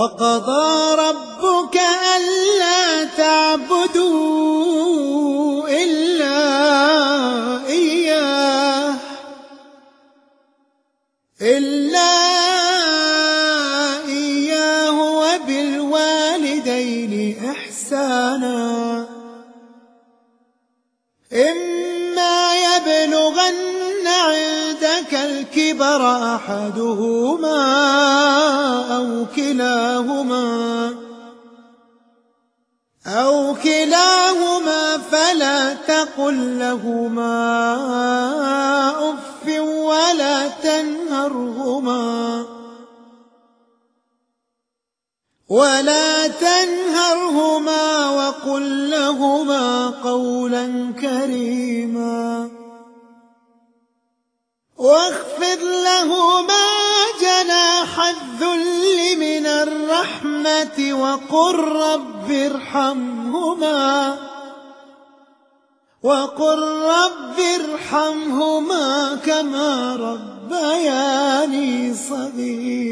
وقضى ربك ألا تعبدوا إلا إياه. إلا إياه وبالوالدين إحسانا. إما يبلغن عندك الكبر أحدهما أو كلاهما أو كلاهما فلا تقل لهما أف ولا تنهرهما ولا تنهرهما وقل لهما قولا كريما واخفض لهما جناح الذل الرحمة وقل رب ارحمهما وقل رب ارحمهما كما ربياني صغيرا.